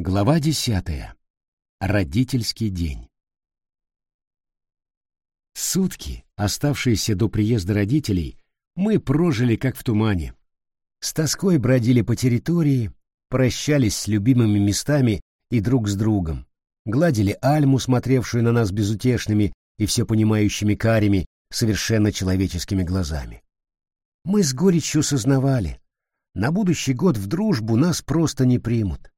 Глава десятая. Родительский день. Сутки, оставшиеся до приезда родителей, мы прожили как в тумане. С тоской бродили по территории, прощались с любимыми местами и друг с другом, гладили Альму, смотревшую на нас безутешными и все понимающими карими, совершенно человеческими глазами. Мы с горечью сознавали, на будущий год в дружбу нас просто не примут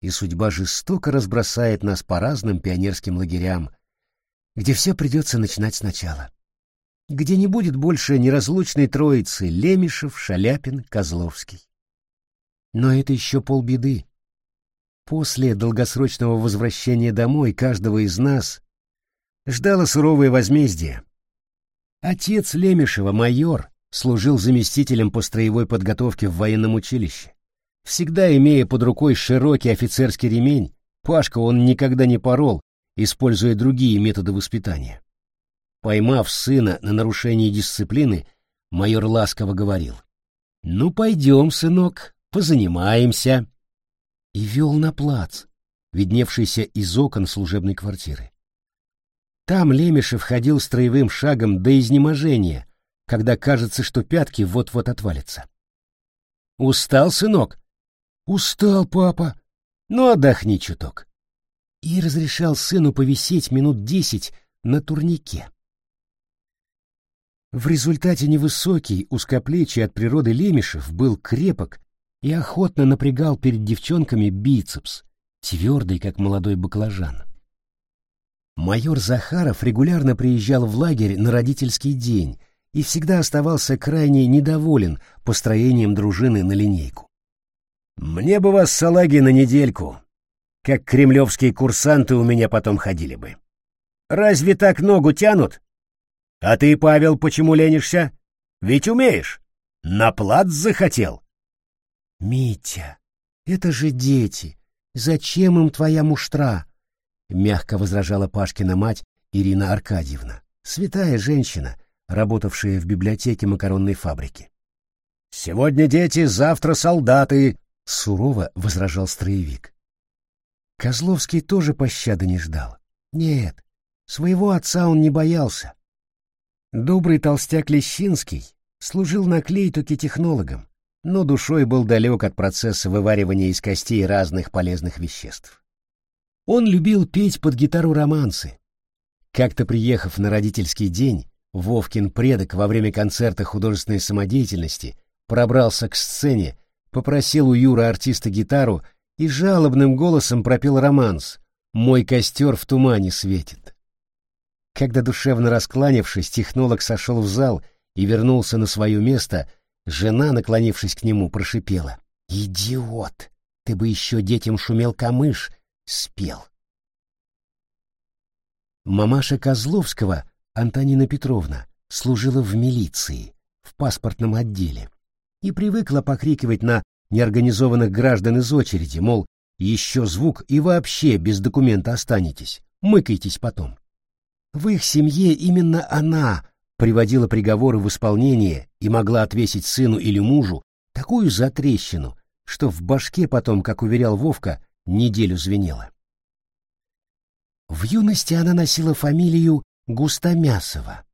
и судьба жестоко разбросает нас по разным пионерским лагерям, где все придется начинать сначала, где не будет больше неразлучной троицы Лемешев, Шаляпин, Козловский. Но это еще полбеды. После долгосрочного возвращения домой каждого из нас ждало суровое возмездие. Отец Лемешева, майор, служил заместителем по строевой подготовке в военном училище. Всегда имея под рукой широкий офицерский ремень, Пашка он никогда не порол, используя другие методы воспитания. Поймав сына на нарушении дисциплины, майор ласково говорил, «Ну, пойдем, сынок, позанимаемся», и вел на плац, видневшийся из окон служебной квартиры. Там Лемешев ходил строевым шагом до изнеможения, когда кажется, что пятки вот-вот отвалятся. «Устал, сынок?» «Устал, папа. Ну, отдохни чуток». И разрешал сыну повисеть минут десять на турнике. В результате невысокий, узкоплечий от природы Лемешев был крепок и охотно напрягал перед девчонками бицепс, твердый, как молодой баклажан. Майор Захаров регулярно приезжал в лагерь на родительский день и всегда оставался крайне недоволен построением дружины на линейку. Мне бы вас, салаги, на недельку. Как кремлевские курсанты у меня потом ходили бы. Разве так ногу тянут? А ты, Павел, почему ленишься? Ведь умеешь. На плац захотел. Митя, это же дети. Зачем им твоя муштра? Мягко возражала Пашкина мать Ирина Аркадьевна, святая женщина, работавшая в библиотеке макаронной фабрики. Сегодня дети, завтра солдаты, — сурово возражал строевик. Козловский тоже пощады не ждал. Нет, своего отца он не боялся. Добрый толстяк Лещинский служил на клейтуке технологом, но душой был далек от процесса вываривания из костей разных полезных веществ. Он любил петь под гитару романсы. Как-то приехав на родительский день, Вовкин предок во время концерта художественной самодеятельности пробрался к сцене попросил у Юры артиста гитару и жалобным голосом пропел романс «Мой костер в тумане светит». Когда душевно раскланившись, технолог сошел в зал и вернулся на свое место, жена, наклонившись к нему, прошипела «Идиот! Ты бы еще детям шумел камыш!» спел. Мамаша Козловского, Антонина Петровна, служила в милиции, в паспортном отделе и привыкла покрикивать на неорганизованных граждан из очереди, мол, еще звук и вообще без документа останетесь, мыкайтесь потом. В их семье именно она приводила приговоры в исполнение и могла отвесить сыну или мужу такую затрещину, что в башке потом, как уверял Вовка, неделю звенело. В юности она носила фамилию Густомясова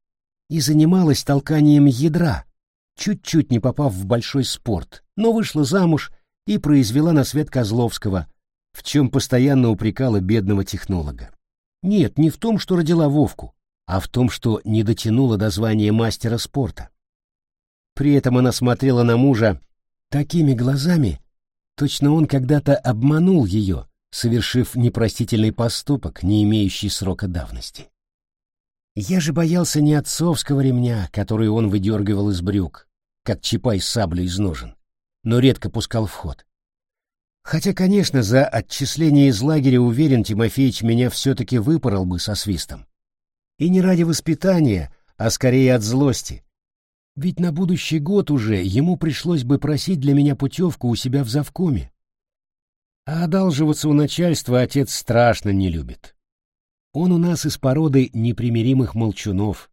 и занималась толканием ядра, чуть-чуть не попав в большой спорт, но вышла замуж и произвела на свет Козловского, в чем постоянно упрекала бедного технолога. Нет, не в том, что родила Вовку, а в том, что не дотянула до звания мастера спорта. При этом она смотрела на мужа такими глазами, точно он когда-то обманул ее, совершив непростительный поступок, не имеющий срока давности. Я же боялся не отцовского ремня, который он выдергивал из брюк, как чапай саблей из ножен, но редко пускал в ход. Хотя, конечно, за отчисление из лагеря уверен, Тимофеич меня все-таки выпорол бы со свистом. И не ради воспитания, а скорее от злости. Ведь на будущий год уже ему пришлось бы просить для меня путевку у себя в завкоме. А одалживаться у начальства отец страшно не любит. Он у нас из породы непримиримых молчунов.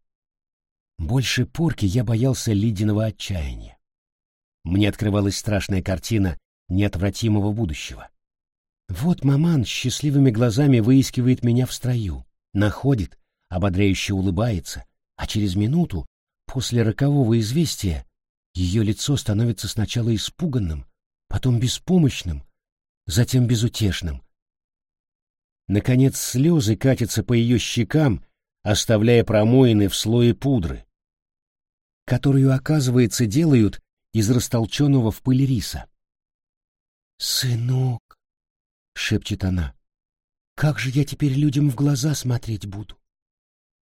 Больше порки я боялся ледяного отчаяния. Мне открывалась страшная картина неотвратимого будущего. Вот маман счастливыми глазами выискивает меня в строю, находит, ободряюще улыбается, а через минуту, после рокового известия, ее лицо становится сначала испуганным, потом беспомощным, затем безутешным. Наконец слезы катятся по ее щекам, оставляя промоины в слое пудры, которую, оказывается, делают из растолченного в пыль риса. «Сынок», — шепчет она, — «как же я теперь людям в глаза смотреть буду?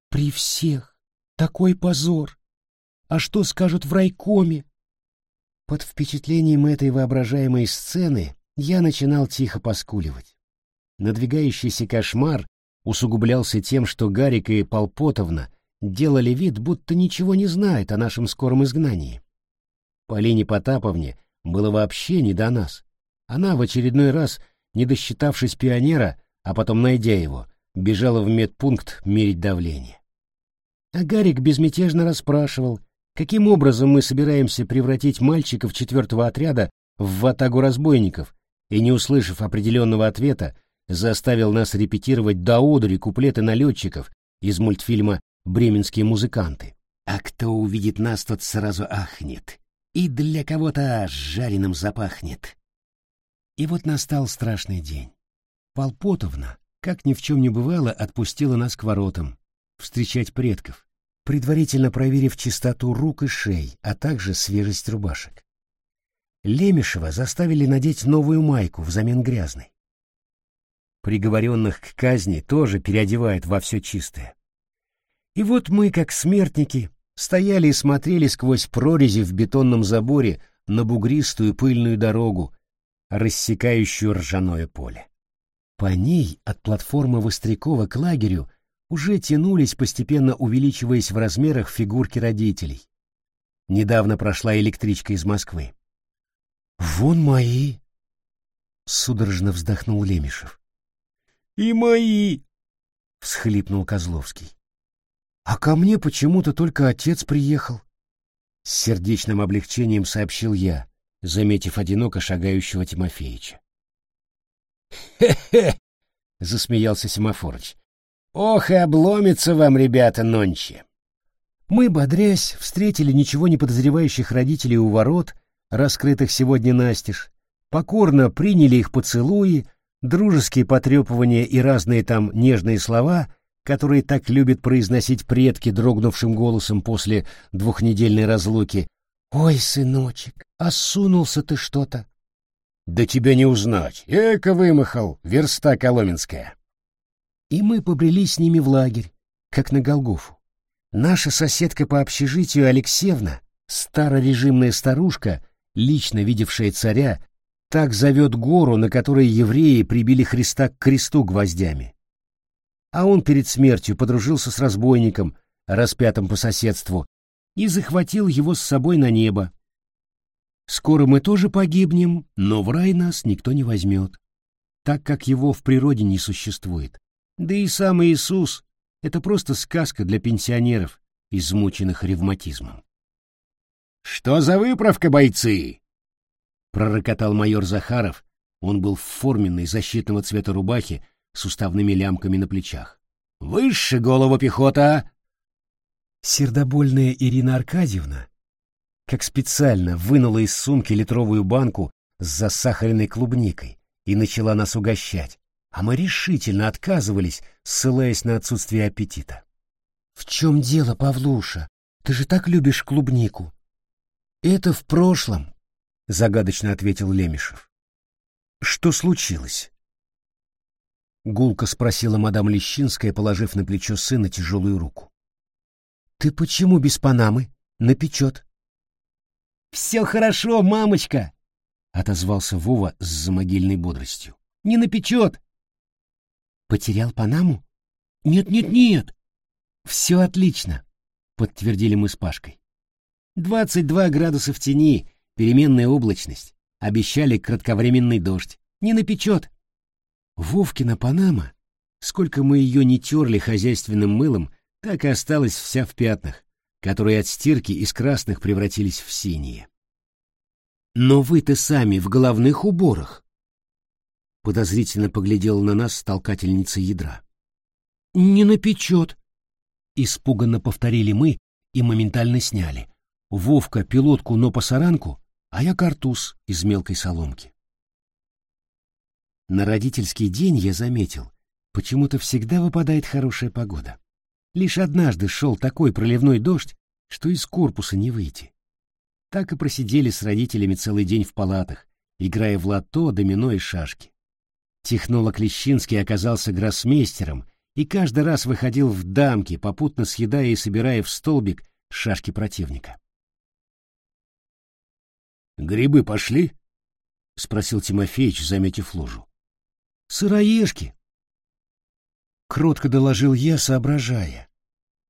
При всех такой позор! А что скажут в райкоме?» Под впечатлением этой воображаемой сцены я начинал тихо поскуливать. Надвигающийся кошмар усугублялся тем, что Гарик и Полпотовна делали вид, будто ничего не знают о нашем скором изгнании. Полине Потаповне было вообще не до нас. Она в очередной раз, не досчитавшись пионера, а потом найдя его, бежала в медпункт мерить давление. А Гарик безмятежно расспрашивал, каким образом мы собираемся превратить мальчиков четвертого отряда в ватагу разбойников, и, не услышав определенного ответа, заставил нас репетировать до одури куплеты налетчиков из мультфильма «Бременские музыканты». А кто увидит нас, тот сразу ахнет и для кого-то жареным запахнет. И вот настал страшный день. Полпотовна, как ни в чем не бывало, отпустила нас к воротам, встречать предков, предварительно проверив чистоту рук и шеи, а также свежесть рубашек. Лемешева заставили надеть новую майку взамен грязной. Приговоренных к казни тоже переодевают во все чистое. И вот мы, как смертники, стояли и смотрели сквозь прорези в бетонном заборе на бугристую пыльную дорогу, рассекающую ржаное поле. По ней от платформы Вострякова к лагерю уже тянулись, постепенно увеличиваясь в размерах фигурки родителей. Недавно прошла электричка из Москвы. «Вон мои!» — судорожно вздохнул Лемешев. «И мои!» — всхлипнул Козловский. А ко мне почему-то только отец приехал. С сердечным облегчением сообщил я, заметив одиноко шагающего Тимофеича. «Хе-хе!» — засмеялся Семафорыч. «Ох и обломится вам, ребята, нонче!» Мы, бодрясь, встретили ничего не подозревающих родителей у ворот, раскрытых сегодня настежь, покорно приняли их поцелуи, дружеские потрепывания и разные там нежные слова — которые так любят произносить предки дрогнувшим голосом после двухнедельной разлуки. «Ой, сыночек, осунулся ты что-то!» «Да тебя не узнать! Эко вымахал, верста коломенская!» И мы побрели с ними в лагерь, как на Голгофу. Наша соседка по общежитию Алексеевна, старорежимная старушка, лично видевшая царя, так зовет гору, на которой евреи прибили Христа к кресту гвоздями а он перед смертью подружился с разбойником, распятым по соседству, и захватил его с собой на небо. Скоро мы тоже погибнем, но в рай нас никто не возьмет, так как его в природе не существует. Да и сам Иисус — это просто сказка для пенсионеров, измученных ревматизмом. «Что за выправка, бойцы?» — пророкотал майор Захаров. Он был в форменной защитного цвета рубахе с уставными лямками на плечах. «Выше голову пехота!» Сердобольная Ирина Аркадьевна, как специально вынула из сумки литровую банку с засахаренной клубникой и начала нас угощать, а мы решительно отказывались, ссылаясь на отсутствие аппетита. «В чем дело, Павлуша? Ты же так любишь клубнику!» «Это в прошлом», — загадочно ответил Лемешев. «Что случилось?» — гулко спросила мадам Лещинская, положив на плечо сына тяжелую руку. «Ты почему без Панамы? Напечет». «Все хорошо, мамочка!» — отозвался Вова с замогильной бодростью. «Не напечет!» «Потерял Панаму?» «Нет-нет-нет!» «Все отлично!» — подтвердили мы с Пашкой. «Двадцать два градуса в тени, переменная облачность. Обещали кратковременный дождь. Не напечет!» Вовкина Панама, сколько мы ее не терли хозяйственным мылом, так и осталась вся в пятнах, которые от стирки из красных превратились в синие. Но вы-то сами в головных уборах. подозрительно поглядела на нас толкательница ядра. «Не напечет», — испуганно повторили мы и моментально сняли. Вовка пилотку, но пасаранку, а я картуз из мелкой соломки. На родительский день я заметил, почему-то всегда выпадает хорошая погода. Лишь однажды шел такой проливной дождь, что из корпуса не выйти. Так и просидели с родителями целый день в палатах, играя в лото, домино и шашки. Технолог Лещинский оказался гроссмейстером и каждый раз выходил в дамки, попутно съедая и собирая в столбик шашки противника. «Грибы пошли?» — спросил Тимофеич, заметив лужу. «Сыроежки!» Кротко доложил я, соображая.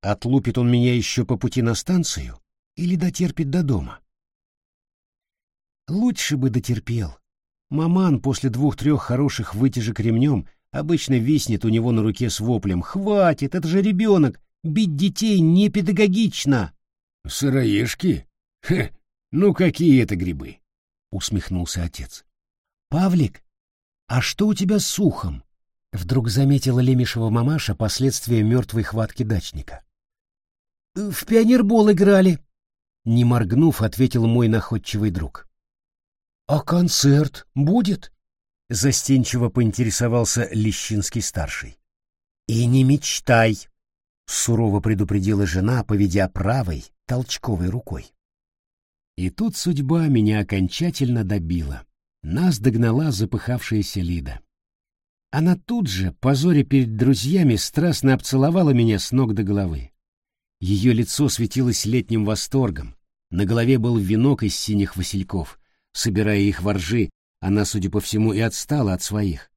Отлупит он меня еще по пути на станцию или дотерпит до дома? Лучше бы дотерпел. Маман после двух-трех хороших вытяжек ремнем обычно виснет у него на руке с воплем «Хватит, это же ребенок! Бить детей не педагогично!» «Сыроежки? Хе, ну какие это грибы?» — усмехнулся отец. «Павлик, а что у тебя с ухом?» Вдруг заметила Лемешева мамаша последствия мертвой хватки дачника. «В пионербол играли», — не моргнув, ответил мой находчивый друг. «А концерт будет?» — застенчиво поинтересовался Лещинский-старший. «И не мечтай», — сурово предупредила жена, поведя правой, толчковой рукой. И тут судьба меня окончательно добила. Нас догнала запыхавшаяся Лида. Она тут же, позоре перед друзьями, страстно обцеловала меня с ног до головы. Ее лицо светилось летним восторгом, на голове был венок из синих васильков. Собирая их воржи, она, судя по всему, и отстала от своих,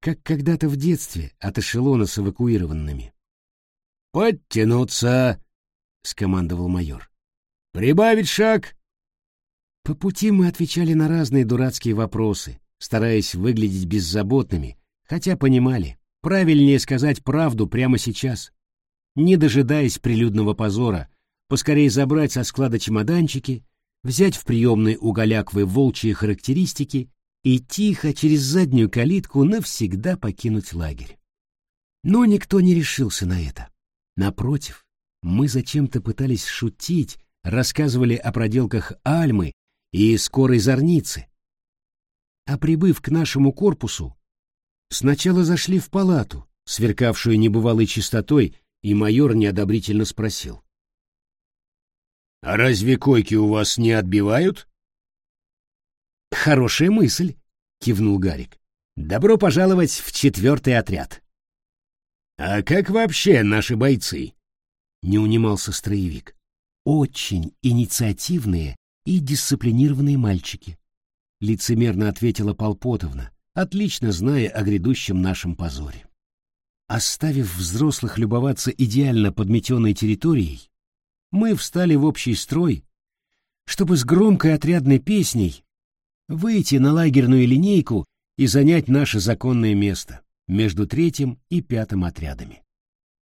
как когда-то в детстве от эшелона с эвакуированными. «Подтянуться!» — скомандовал майор. «Прибавить шаг!» По пути мы отвечали на разные дурацкие вопросы, стараясь выглядеть беззаботными, Хотя понимали, правильнее сказать правду прямо сейчас. Не дожидаясь прилюдного позора, поскорее забрать со склада чемоданчики, взять в приемной у Голяквы волчьи характеристики и тихо через заднюю калитку навсегда покинуть лагерь. Но никто не решился на это. Напротив, мы зачем-то пытались шутить, рассказывали о проделках Альмы и скорой зорницы. А прибыв к нашему корпусу, Сначала зашли в палату, сверкавшую небывалой чистотой, и майор неодобрительно спросил. — А разве койки у вас не отбивают? — Хорошая мысль, — кивнул Гарик. — Добро пожаловать в четвертый отряд. — А как вообще наши бойцы? — не унимался строевик. — Очень инициативные и дисциплинированные мальчики, — лицемерно ответила Полпотовна, отлично зная о грядущем нашем позоре. Оставив взрослых любоваться идеально подметенной территорией, мы встали в общий строй, чтобы с громкой отрядной песней выйти на лагерную линейку и занять наше законное место между третьим и пятым отрядами.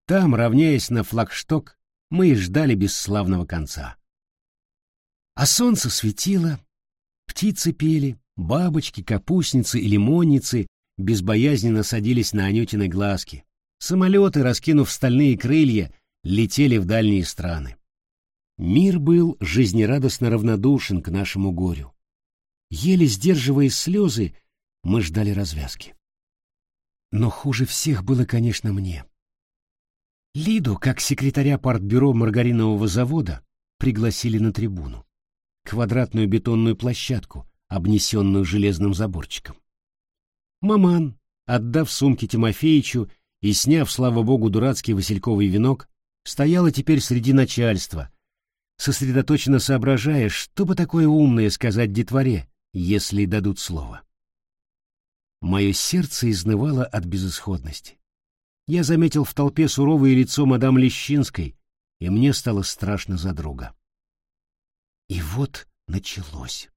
Там, равняясь на флагшток, мы и ждали бесславного конца. А солнце светило, птицы пели, Бабочки, капустницы и лимонницы безбоязненно садились на Анютины глазки. Самолеты, раскинув стальные крылья, летели в дальние страны. Мир был жизнерадостно равнодушен к нашему горю. Еле сдерживая слезы, мы ждали развязки. Но хуже всех было, конечно, мне. Лиду, как секретаря партбюро маргаринового завода, пригласили на трибуну. Квадратную бетонную площадку, обнесенную железным заборчиком. Маман, отдав сумки Тимофеичу и сняв, слава богу, дурацкий васильковый венок, стояла теперь среди начальства, сосредоточенно соображая, что бы такое умное сказать детворе, если дадут слово. Мое сердце изнывало от безысходности. Я заметил в толпе суровое лицо мадам Лещинской, и мне стало страшно за друга. И вот началось.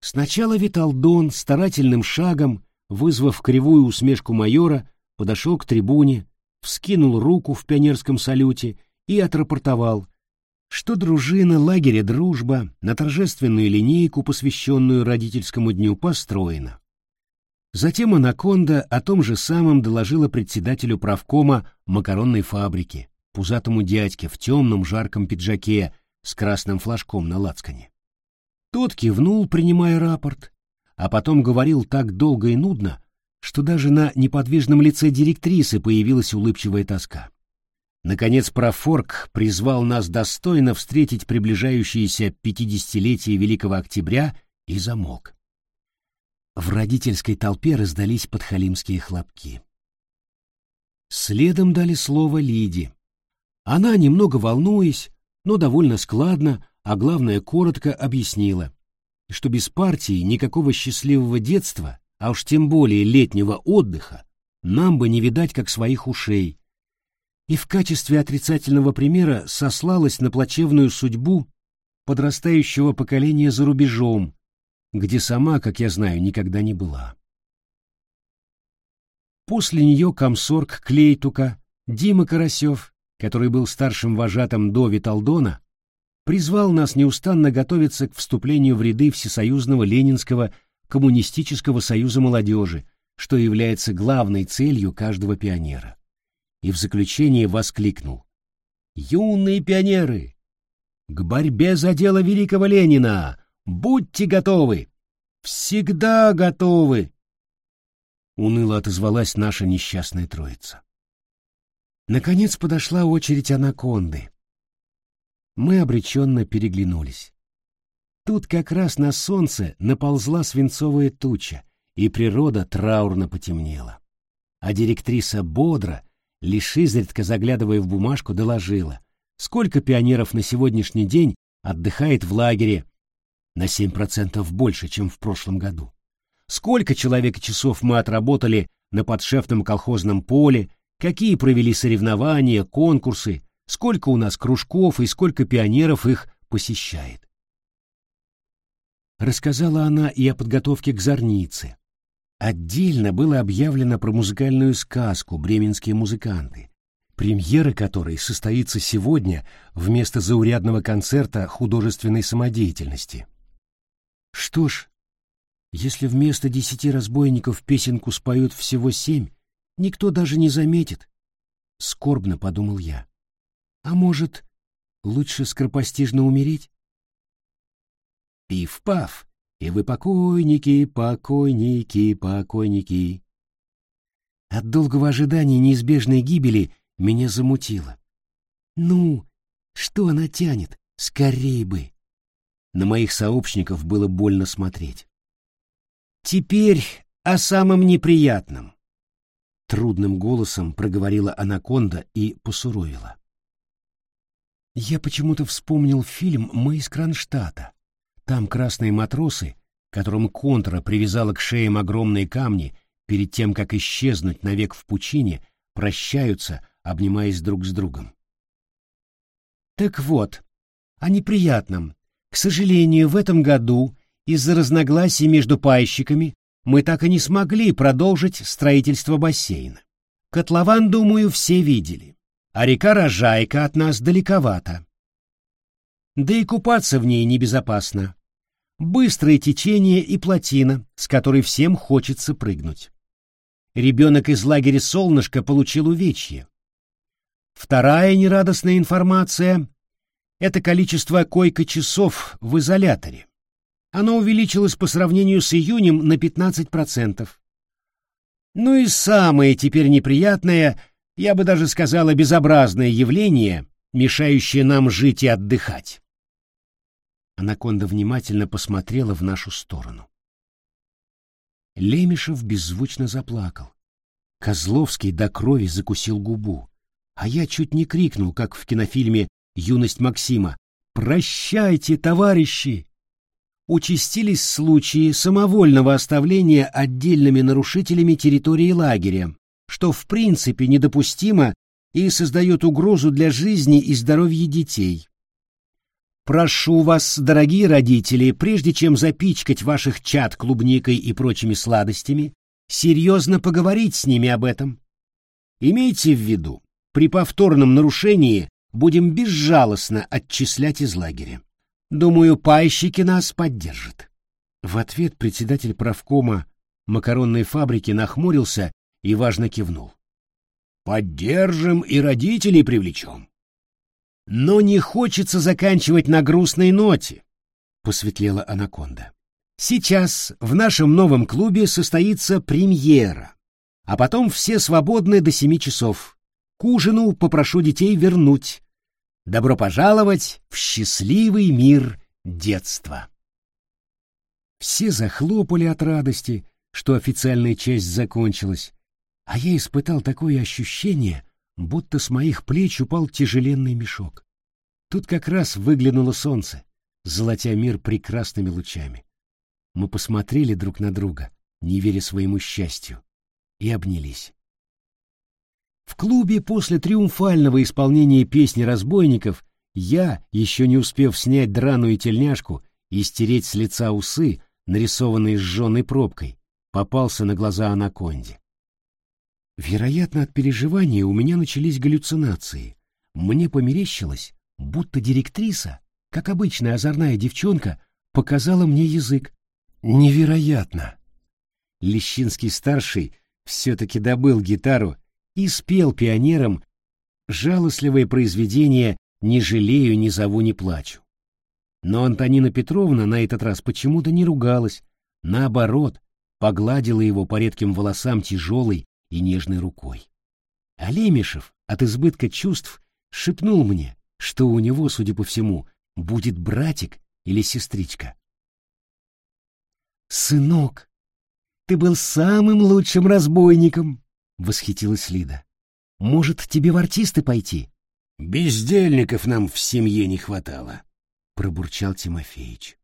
Сначала Виталдон старательным шагом, вызвав кривую усмешку майора, подошел к трибуне, вскинул руку в пионерском салюте и отрапортовал, что дружина лагеря «Дружба» на торжественную линейку, посвященную родительскому дню, построена. Затем «Анаконда» о том же самом доложила председателю правкома макаронной фабрики, пузатому дядьке в темном жарком пиджаке с красным флажком на лацкане. Тот кивнул, принимая рапорт, а потом говорил так долго и нудно, что даже на неподвижном лице директрисы появилась улыбчивая тоска. Наконец профорг призвал нас достойно встретить приближающееся пятидесятилетие Великого Октября и замолк. В родительской толпе раздались подхалимские хлопки. Следом дали слово Лиде. Она, немного волнуясь, но довольно складно, а главное коротко объяснила, что без партии никакого счастливого детства, а уж тем более летнего отдыха, нам бы не видать как своих ушей, и в качестве отрицательного примера сослалась на плачевную судьбу подрастающего поколения за рубежом, где сама, как я знаю, никогда не была. После нее комсорг Клейтука Дима Карасев, который был старшим вожатым до Виталдона, призвал нас неустанно готовиться к вступлению в ряды Всесоюзного Ленинского Коммунистического союза молодежи, что является главной целью каждого пионера и в заключение воскликнул. «Юные пионеры! К борьбе за дело великого Ленина! Будьте готовы! Всегда готовы!» Уныло отозвалась наша несчастная троица. Наконец подошла очередь анаконды. Мы обреченно переглянулись. Тут как раз на солнце наползла свинцовая туча, и природа траурно потемнела. А директриса бодро, лишь изредка заглядывая в бумажку, доложила, сколько пионеров на сегодняшний день отдыхает в лагере, на 7% больше, чем в прошлом году. Сколько человек часов мы отработали на подшефном колхозном поле, какие провели соревнования, конкурсы, сколько у нас кружков и сколько пионеров их посещает. Рассказала она и о подготовке к зорнице, Отдельно было объявлено про музыкальную сказку «Бременские музыканты», премьера которой состоится сегодня вместо заурядного концерта художественной самодеятельности. Что ж, если вместо десяти разбойников песенку споют всего семь, никто даже не заметит. Скорбно подумал я. А может, лучше скоропостижно умереть? Пиф-паф! И вы покойники, покойники, покойники. От долгого ожидания неизбежной гибели меня замутило. Ну, что она тянет? Скорей бы. На моих сообщников было больно смотреть. Теперь о самом неприятном. Трудным голосом проговорила анаконда и посуровила. Я почему-то вспомнил фильм «Мы из Кронштадта». Там красные матросы, которым контра привязала к шеям огромные камни, перед тем, как исчезнуть навек в пучине, прощаются, обнимаясь друг с другом. Так вот, о неприятном. К сожалению, в этом году из-за разногласий между пайщиками мы так и не смогли продолжить строительство бассейна. Котлован, думаю, все видели, а река Рожайка от нас далековато. Да и купаться в ней небезопасно быстрое течение и плотина, с которой всем хочется прыгнуть. Ребенок из лагеря «Солнышко» получил увечье. Вторая нерадостная информация — это количество койко-часов в изоляторе. Оно увеличилось по сравнению с июнем на 15%. Ну и самое теперь неприятное, я бы даже сказала безобразное явление, мешающее нам жить и отдыхать. Анаконда внимательно посмотрела в нашу сторону. Лемешев беззвучно заплакал. Козловский до крови закусил губу, а я чуть не крикнул, как в кинофильме «Юность Максима». «Прощайте, товарищи!» Участились случаи самовольного оставления отдельными нарушителями территории лагеря, что в принципе недопустимо и создает угрозу для жизни и здоровья детей. Прошу вас, дорогие родители, прежде чем запичкать ваших чад клубникой и прочими сладостями, серьезно поговорить с ними об этом. Имейте в виду, при повторном нарушении будем безжалостно отчислять из лагеря. Думаю, пайщики нас поддержат. В ответ председатель правкома макаронной фабрики нахмурился и важно кивнул. «Поддержим и родителей привлечем». «Но не хочется заканчивать на грустной ноте», — посветлела анаконда. «Сейчас в нашем новом клубе состоится премьера, а потом все свободны до семи часов. К ужину попрошу детей вернуть. Добро пожаловать в счастливый мир детства». Все захлопали от радости, что официальная часть закончилась, а я испытал такое ощущение, будто с моих плеч упал тяжеленный мешок. Тут как раз выглянуло солнце, золотя мир прекрасными лучами. Мы посмотрели друг на друга, не веря своему счастью, и обнялись. В клубе после триумфального исполнения песни разбойников я, еще не успев снять драную тельняшку и стереть с лица усы, нарисованные сжженной пробкой, попался на глаза анаконде. Вероятно, от переживания у меня начались галлюцинации. Мне померещилось, будто директриса, как обычная озорная девчонка, показала мне язык. Невероятно! Лещинский-старший все-таки добыл гитару и спел пионерам жалостливое произведение «Не жалею, не зову, не плачу». Но Антонина Петровна на этот раз почему-то не ругалась, наоборот, погладила его по редким волосам тяжелой и нежной рукой. А от избытка чувств шепнул мне, что у него, судя по всему, будет братик или сестричка. «Сынок, ты был самым лучшим разбойником!» — восхитилась Лида. «Может, тебе в артисты пойти?» «Бездельников нам в семье не хватало», — пробурчал Тимофеич.